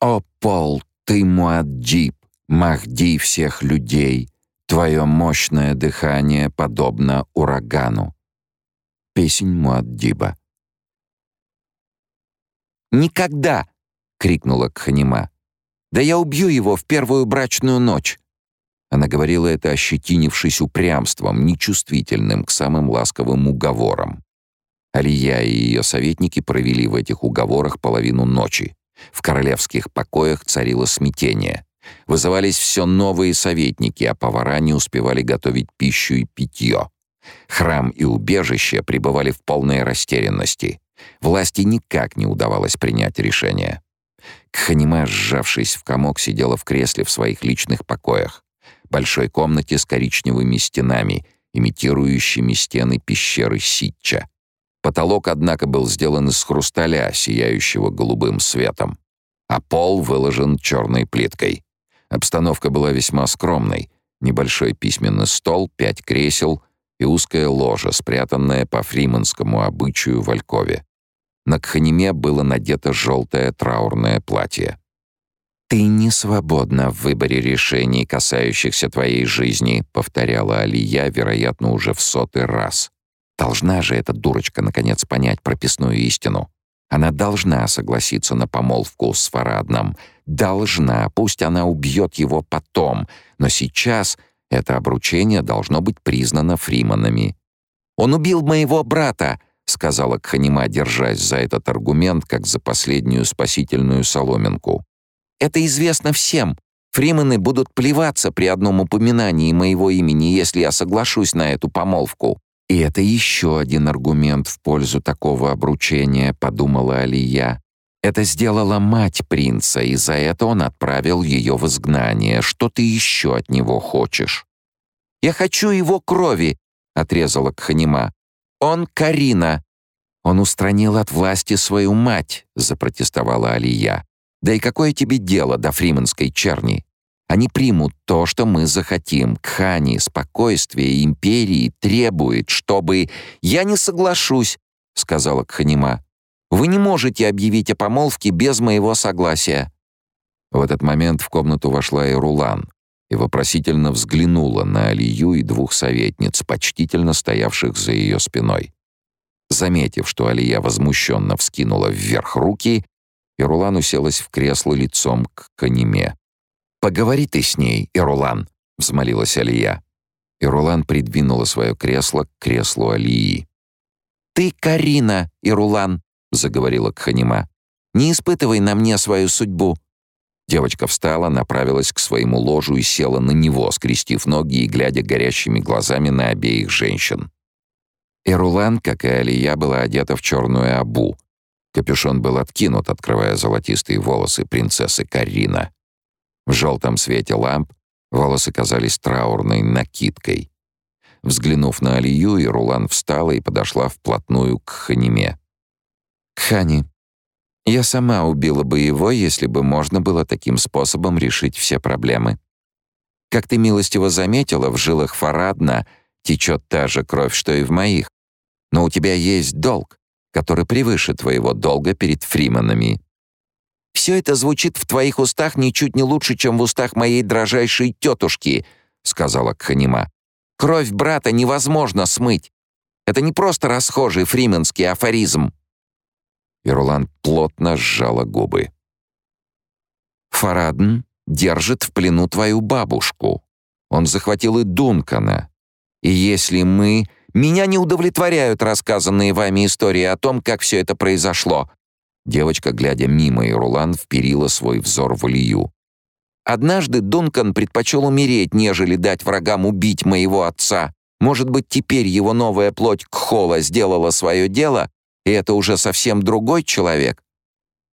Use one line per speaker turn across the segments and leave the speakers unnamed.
«О, Пол, ты Муаддиб, Махди всех людей, твое мощное дыхание подобно урагану». Песнь Муаддиба.
«Никогда!» — крикнула Кханима. «Да я убью его в первую брачную ночь!»
Она говорила это, ощетинившись упрямством, нечувствительным к самым ласковым уговорам. Алия и ее советники провели в этих уговорах половину ночи. В королевских покоях царило смятение. Вызывались все новые советники, а повара не успевали готовить пищу и питье. Храм и убежище пребывали в полной растерянности. Власти никак не удавалось принять решение. Кханима, сжавшись в комок, сидела в кресле в своих личных покоях. Большой комнате с коричневыми стенами, имитирующими стены пещеры Ситча. Потолок, однако, был сделан из хрусталя, сияющего голубым светом, а пол выложен черной плиткой. Обстановка была весьма скромной. Небольшой письменный стол, пять кресел и узкая ложа, спрятанная по фриманскому обычаю в Алькове. На Кханиме было надето желтое траурное платье.
«Ты не свободна в выборе решений, касающихся твоей жизни», — повторяла Алия, вероятно, уже в сотый раз. Должна же эта дурочка наконец понять прописную истину. Она должна согласиться на помолвку с Фарадном. Должна, пусть она убьет его потом, но сейчас это обручение должно быть признано фриманами. «Он убил моего брата!» — сказала Кханима, держась за этот аргумент, как за последнюю спасительную соломинку. «Это известно всем. Фримены будут плеваться при одном упоминании моего имени, если я соглашусь на эту помолвку». «И это еще один аргумент в пользу такого обручения», — подумала Алия. «Это сделала мать принца, и за это он отправил ее в изгнание. Что ты еще от него хочешь?» «Я хочу его крови», — отрезала Кханима. «Он Карина». «Он устранил от власти свою мать», — запротестовала Алия. «Да и какое тебе дело до фриманской черни? Они примут то, что мы захотим. Кхани, спокойствие империи требует, чтобы... Я не соглашусь, сказала Кханима. Вы не можете объявить о помолвке без моего согласия.
В этот момент в комнату вошла и Рулан и вопросительно взглянула на Алию и двух советниц, почтительно стоявших за ее спиной. Заметив, что Алия возмущенно вскинула вверх руки, Ирулан уселась в кресло лицом к Каниме.
«Поговори ты с ней, Ирулан», — взмолилась Алия.
Ирулан придвинула свое кресло к креслу Алии.
«Ты Карина, Ирулан», — заговорила Кханима. «Не испытывай на мне свою судьбу».
Девочка встала, направилась к своему ложу и села на него, скрестив ноги и глядя горящими глазами на обеих женщин. Эрулан, как и Алия, была одета в черную абу. Капюшон был откинут, открывая золотистые волосы принцессы Карина. В желтом свете ламп волосы казались траурной накидкой. Взглянув на Алию, Ирулан встала и подошла вплотную к Ханиме.
«Хани, я сама убила бы его, если бы можно было таким способом решить все проблемы. Как ты милостиво заметила, в жилах Фарадна течет та же кровь, что и в моих. Но у тебя есть долг, который превыше твоего долга перед фриманами. «Все это звучит в твоих устах ничуть не лучше, чем в устах моей дрожайшей тетушки», — сказала Кханима. «Кровь брата невозможно смыть. Это не просто расхожий фрименский афоризм».
Ирулан плотно сжала губы.
«Фарадн держит в плену твою бабушку. Он захватил и Дункана. И если мы... Меня не удовлетворяют рассказанные вами истории о том, как все это произошло.
Девочка, глядя мимо Ирулан, вперила свой взор в Илью.
«Однажды Дункан предпочел умереть, нежели дать врагам убить моего отца. Может быть, теперь его новая плоть Кхола сделала свое дело, и это уже совсем другой человек?»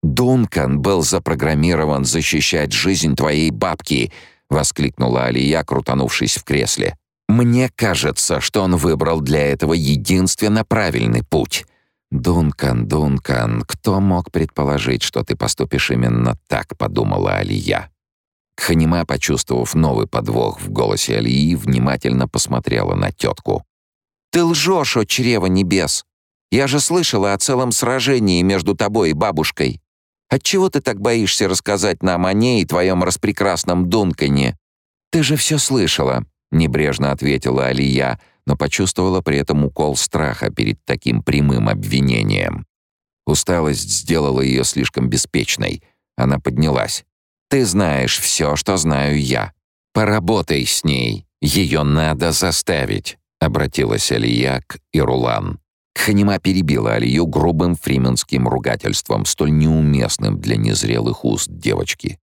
«Дункан был запрограммирован защищать жизнь твоей бабки», — воскликнула Алия, крутанувшись в кресле. «Мне кажется, что он выбрал для этого единственно правильный путь».
«Дункан, Дункан, кто мог предположить, что ты поступишь именно так?» — подумала Алия. Ханима, почувствовав новый подвох в голосе Алии, внимательно посмотрела на тетку.
«Ты лжешь, о чрево небес! Я же слышала о целом сражении между тобой и бабушкой!» Отчего ты так боишься рассказать нам о ней и твоем распрекрасном Дункане? Ты же все слышала, небрежно ответила Алия, но почувствовала при этом укол страха перед таким прямым обвинением. Усталость сделала ее слишком беспечной. Она поднялась. Ты знаешь все, что знаю я. Поработай с ней. Ее надо заставить, обратилась Алия к Ирулан. Ханима перебила Алию грубым фрименским ругательством, столь неуместным для незрелых уст девочки.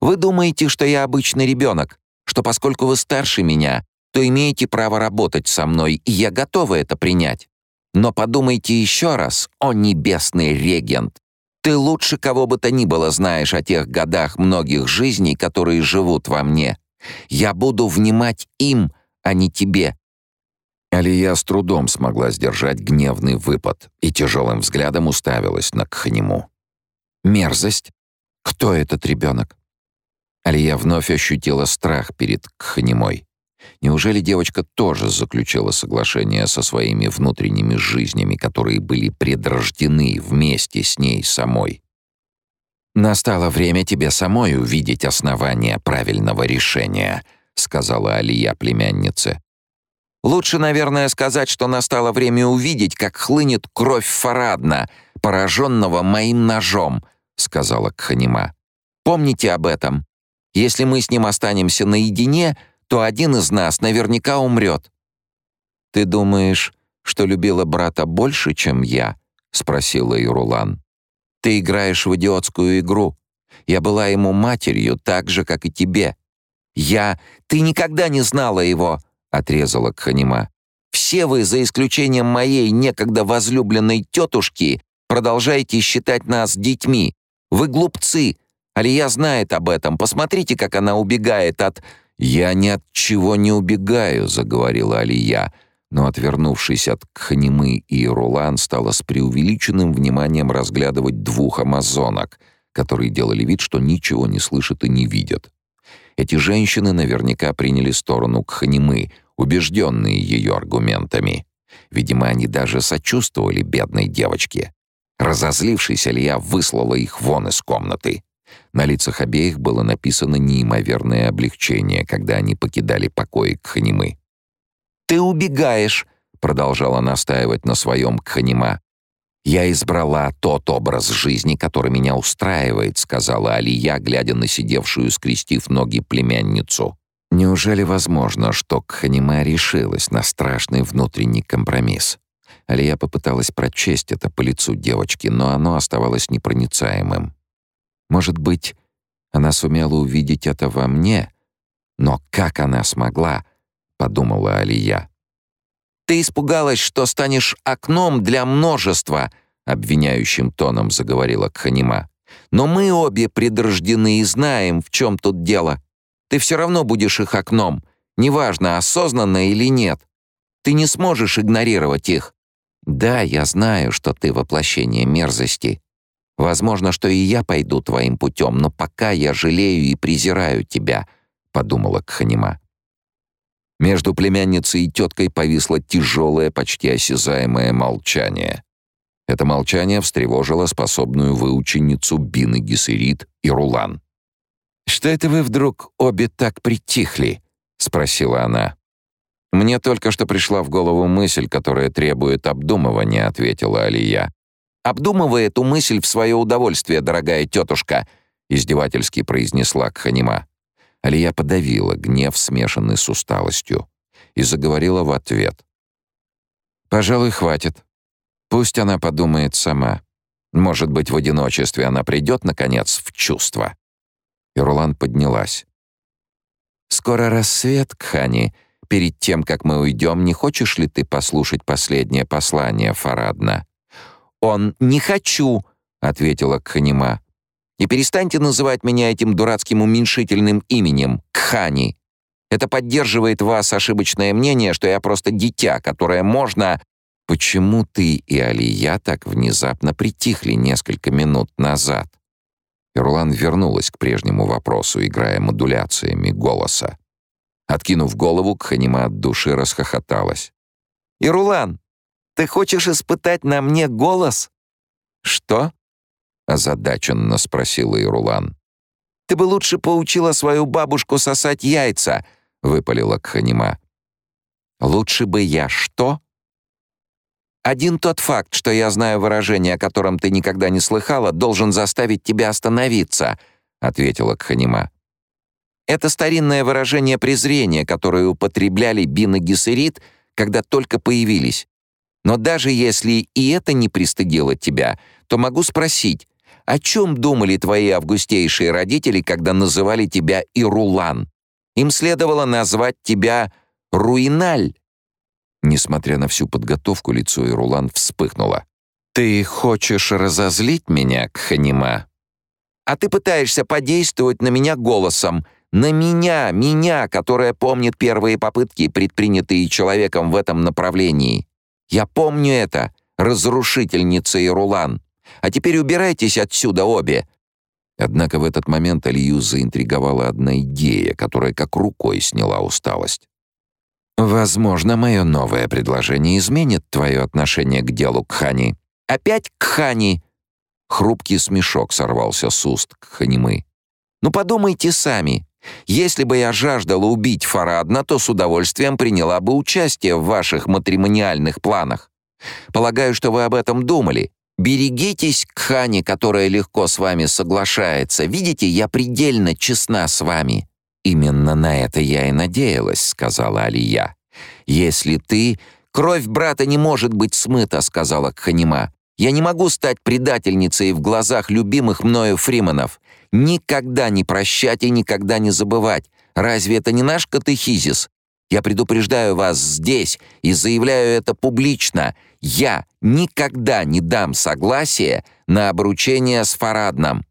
«Вы думаете, что я обычный ребенок, что поскольку вы старше меня, то имеете право работать со мной, и я готова это принять. Но подумайте еще раз, о небесный регент. Ты лучше кого бы то ни было знаешь о тех годах многих жизней, которые живут во мне. Я буду внимать им, а не тебе. Алия с трудом смогла сдержать гневный выпад и тяжелым взглядом уставилась на Кханиму. «Мерзость? Кто этот ребенок?» Алия вновь ощутила страх перед Кханимой. Неужели девочка тоже заключила соглашение со своими внутренними жизнями, которые были предрождены вместе с ней самой? «Настало время тебе самой увидеть основание правильного решения», — сказала Алия племяннице. Лучше, наверное, сказать, что настало время увидеть, как хлынет кровь Фарадна, пораженного моим ножом», — сказала Кханима. «Помните об этом. Если мы с ним останемся наедине, то один из нас наверняка умрет». «Ты думаешь, что любила брата больше, чем я?» — спросила Ирулан. «Ты играешь в идиотскую игру. Я была ему матерью так же, как и тебе. Я... Ты никогда не знала его!» — отрезала Кханима. «Все вы, за исключением моей некогда возлюбленной тетушки, продолжаете считать нас детьми. Вы глупцы. Алия знает об этом. Посмотрите, как она убегает от...» «Я ни от чего не убегаю», — заговорила Алия, но, отвернувшись от Кханимы и Рулан, стала с преувеличенным вниманием разглядывать двух амазонок, которые делали вид, что ничего не слышат и не видят. Эти женщины наверняка приняли сторону Кханимы, убежденные ее аргументами. Видимо, они даже сочувствовали бедной девочке. Разозлившись, Алия выслала их вон из комнаты. На лицах обеих было написано неимоверное облегчение, когда они покидали покои Кханимы. «Ты убегаешь!» — продолжала настаивать на своем Кханима. «Я избрала тот образ жизни, который меня устраивает», — сказала Алия, глядя на сидевшую, скрестив ноги племянницу. Неужели возможно, что Кханима решилась на страшный внутренний компромисс? Алия попыталась прочесть это по лицу девочки, но оно оставалось непроницаемым. Может быть, она сумела увидеть это во мне? Но как она смогла? подумала Алия. Ты испугалась, что станешь окном для множества, обвиняющим тоном заговорила Кханима. Но мы обе предрождены и знаем, в чем тут дело. Ты все равно будешь их окном, неважно, осознанно или нет. Ты не сможешь игнорировать их. Да, я знаю, что ты воплощение мерзости. Возможно, что и я пойду твоим путем, но пока я жалею и презираю тебя, подумала Кханима. Между племянницей и теткой повисло тяжелое, почти осязаемое молчание. Это молчание встревожило способную выученицу Бины Гессерит и Рулан. «Что это вы вдруг обе так притихли?» — спросила она. «Мне только что пришла в голову мысль, которая требует обдумывания», — ответила Алия. «Обдумывай эту мысль в свое удовольствие, дорогая тетушка», — издевательски произнесла Кханима. Алия подавила гнев, смешанный с усталостью, и заговорила в ответ. «Пожалуй, хватит. Пусть она подумает сама. Может быть, в одиночестве она придет, наконец, в чувство». И Рулан поднялась. «Скоро рассвет, Кхани. Перед тем, как мы уйдем, не хочешь ли ты послушать последнее послание Фарадна?» «Он не хочу», — ответила Кханима. И перестаньте называть меня этим дурацким уменьшительным именем Кхани. Это поддерживает вас ошибочное мнение, что я просто дитя, которое можно... Почему ты и Алия так внезапно притихли несколько минут назад? Ирлан вернулась к прежнему вопросу, играя модуляциями голоса. Откинув голову, Кханима от души расхохоталась. «Ирулан, ты хочешь испытать на мне голос?» «Что?»
озадаченно спросила Ирулан.
«Ты бы лучше поучила свою бабушку сосать яйца», — выпалила Кханима. «Лучше бы я что?» «Один тот факт, что я знаю выражение, о котором ты никогда не слыхала, должен заставить тебя остановиться», — ответила Кханима. «Это старинное выражение презрения, которое употребляли Бин и Гессерит, когда только появились. Но даже если и это не пристыдило тебя, то могу спросить, о чем думали твои августейшие родители, когда называли тебя Ирулан? Им следовало назвать тебя Руиналь. Несмотря на всю подготовку, лицо Ирулан вспыхнуло. «Ты хочешь разозлить меня, Кханима? А ты пытаешься подействовать на меня голосом. На меня, меня, которая помнит первые попытки, предпринятые человеком в этом направлении. Я помню это, разрушительница Ирулан. А теперь убирайтесь отсюда обе!» Однако в этот момент Алию заинтриговала одна идея, которая как рукой сняла усталость. «Возможно, мое новое предложение изменит твое отношение к делу Кхани. Опять Кхани!» Хрупкий смешок сорвался с уст Кханимы. «Ну подумайте сами. Если бы я жаждала убить Фарадна, то с удовольствием приняла бы участие в ваших матримониальных планах. Полагаю, что вы об этом думали. Берегитесь Кхани, которая легко с вами соглашается. Видите, я предельно честна с вами. Именно на это я и надеялась, сказала Алия. Если ты кровь брата не может быть смыта, сказала Кханима. Я не могу стать предательницей в глазах любимых мною фриманов. Никогда не прощать и никогда не забывать. Разве это не наш катехизис? Я предупреждаю вас здесь и заявляю это публично. Я никогда не дам согласия на обручение с Фарадном.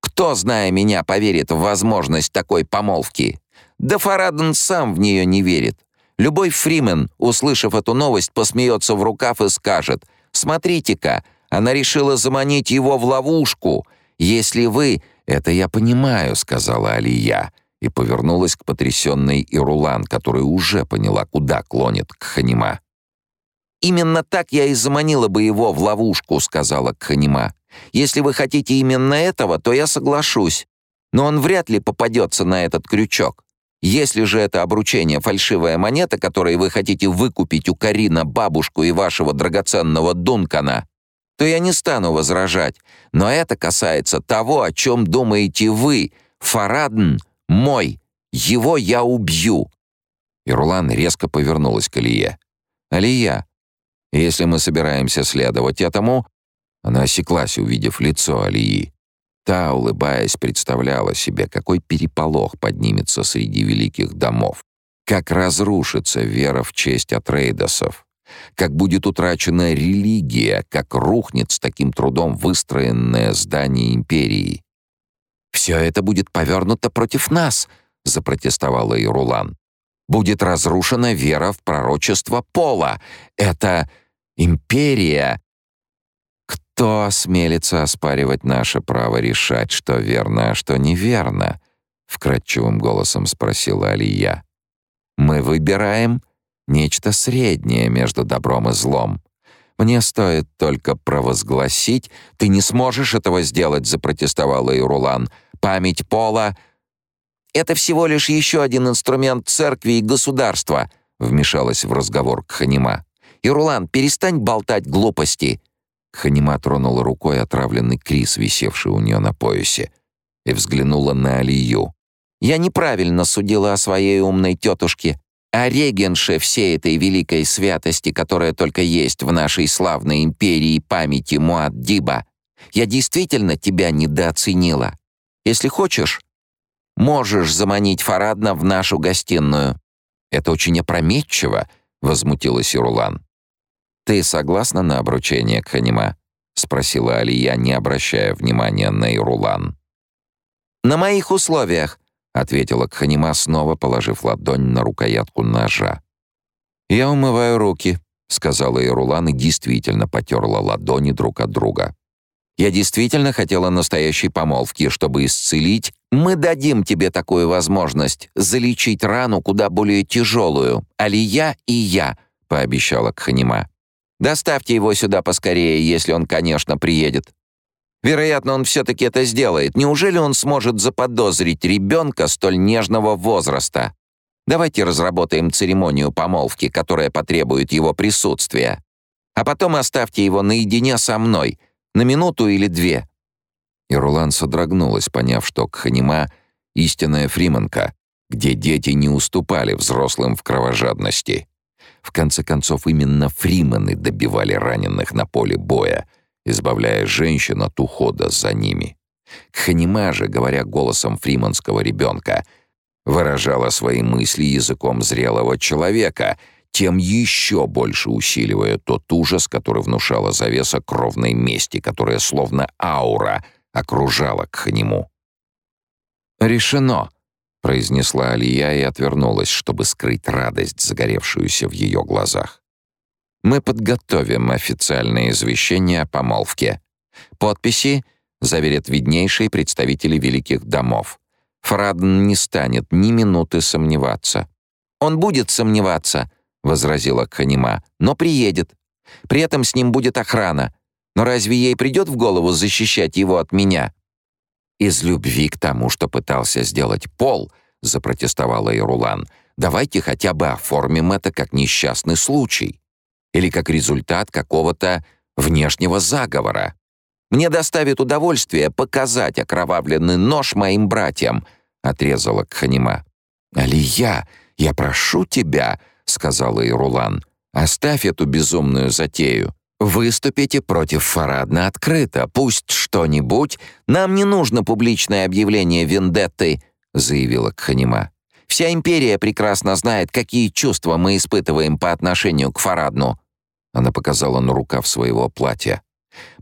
Кто, зная меня, поверит в возможность такой помолвки? Да Фарадн сам в нее не верит. Любой фримен, услышав эту новость, посмеется в рукав и скажет «Смотрите-ка, она решила заманить его в ловушку. Если вы...» «Это я понимаю», — сказала Алия и повернулась к потрясенной Ирулан, которая уже поняла, куда клонит Кханима. «Именно так я и заманила бы его в ловушку», — сказала Кханима. «Если вы хотите именно этого, то я соглашусь. Но он вряд ли попадется на этот крючок. Если же это обручение фальшивая монета, которой вы хотите выкупить у Карина бабушку и вашего драгоценного Дункана, то я не стану возражать. Но это касается того, о чем думаете вы. Фарадн мой. Его я убью». Ирлан резко повернулась к Алие. «Алия, если мы собираемся следовать этому...» Она осеклась, увидев лицо Алии. Та, улыбаясь, представляла себе, какой переполох поднимется среди великих домов, как разрушится вера в честь Атрейдосов, как будет утрачена религия, как рухнет с таким трудом выстроенное здание империи. «Все это будет повернуто против нас», — запротестовала Ирулан. «Будет разрушена вера в пророчество Пола. Это империя». «Кто осмелится оспаривать наше право решать, что верно, а что неверно?» — вкрадчивым голосом спросила Алия. «Мы выбираем нечто среднее между добром и злом. Мне стоит только провозгласить. Ты не сможешь этого сделать, запротестовала Ирулан. Память пола — это всего лишь еще один инструмент церкви и государства, вмешалась в разговор Кханима. Ирулан, перестань болтать глупости. Кханима тронула рукой отравленный крис, висевший у нее на поясе, и взглянула на Алию. «Я неправильно судила о своей умной тетушке а регенше всей этой великой святости, которая только есть в нашей славной империи памяти Муаддиба, я действительно тебя недооценила. Если хочешь, можешь заманить Фарадна в нашу гостиную». «Это очень опрометчиво», — возмутилась Ирулан. «Ты согласна на обручение, Кханима?» — спросила Алия, не обращая внимания на Ирулан. «На моих условиях», — ответила Кханима, снова положив ладонь на рукоятку ножа. «Я умываю руки», — сказала Ирулан и действительно потерла ладони друг от друга. «Я действительно хотела настоящей помолвки, чтобы исцелить. Мы дадим тебе такую возможность, залечить рану куда более тяжелую. Алия и я», — пообещала Кханима. «Доставьте его сюда поскорее, если он, конечно, приедет». Вероятно, он все-таки это сделает. Неужели он сможет заподозрить ребенка столь нежного возраста? Давайте разработаем церемонию помолвки, которая потребует его присутствия. А потом оставьте его наедине со мной, на минуту или две».
И Рулан содрогнулась, поняв, что Кханима — истинная фриманка, где дети не уступали взрослым в кровожадности. В конце концов, именно фриманы добивали раненых на поле боя — избавляя женщин от ухода за ними. Кханима же, говоря голосом фриманского ребенка, выражала свои мысли языком зрелого человека, тем еще больше усиливая тот ужас, который внушала завеса кровной мести, которая словно аура окружала Кханиму. «Решено», — произнесла Алия и отвернулась, чтобы скрыть радость, загоревшуюся в ее глазах. Мы подготовим официальное извещение о помолвке. Подписи заверят виднейшие представители великих домов. Фрадн не станет ни минуты сомневаться. «Он будет сомневаться», — возразила Ханима, — «но приедет. При этом с ним будет охрана. Но разве ей придет в голову защищать его от меня?» «Из любви к тому, что пытался сделать Пол», — запротестовала Ирулан, — «давайте хотя бы оформим это как несчастный случай» или как результат какого-то внешнего заговора. Мне доставит удовольствие показать окровавленный нож моим братьям, отрезала Кханима. Алия, я прошу тебя, сказала Ирулан. Оставь эту безумную затею. Выступите против Фарадна открыто. Пусть что-нибудь. Нам не нужно публичное объявление вендетты, заявила Кханима. Вся империя прекрасно знает, какие чувства мы испытываем по отношению к Фарадну. Она показала на рукав своего платья.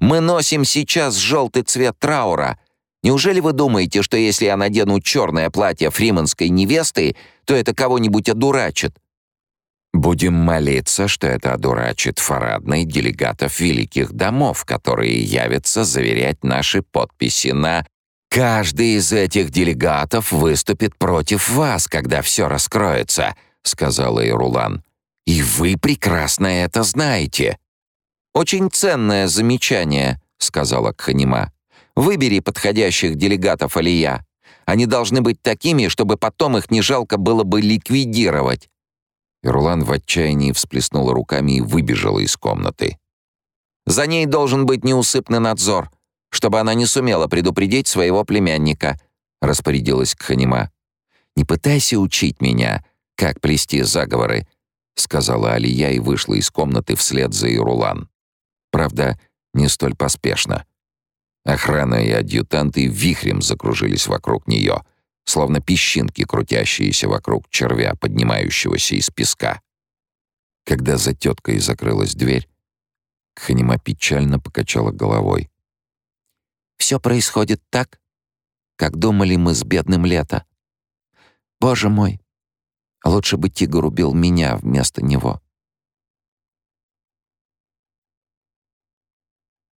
«Мы носим сейчас желтый цвет траура. Неужели вы думаете, что если я надену черное платье фриманской невесты, то это кого-нибудь одурачит?» «Будем молиться, что это одурачит фарадный делегатов великих домов, которые явятся заверять наши подписи на «Каждый из этих делегатов выступит против вас, когда все раскроется», — сказала Ирулан. И вы прекрасно это знаете. Очень ценное замечание, сказала Кханима. Выбери подходящих делегатов Алия. Они должны быть такими, чтобы потом их не жалко было бы ликвидировать. Ирлан в отчаянии всплеснула руками и выбежала из комнаты. За ней должен быть неусыпный надзор, чтобы она не сумела предупредить своего племянника, распорядилась Кханима. Не пытайся учить меня, как плести заговоры. — сказала Алия и вышла из комнаты вслед за Ирулан. Правда, не столь поспешно. Охрана и адъютанты вихрем закружились вокруг нее, словно песчинки, крутящиеся вокруг червя, поднимающегося из песка. Когда за теткой закрылась дверь, Ханима печально покачала головой. «Все происходит так, как думали мы с бедным лето. Боже мой, Лучше бы тигр убил меня вместо него.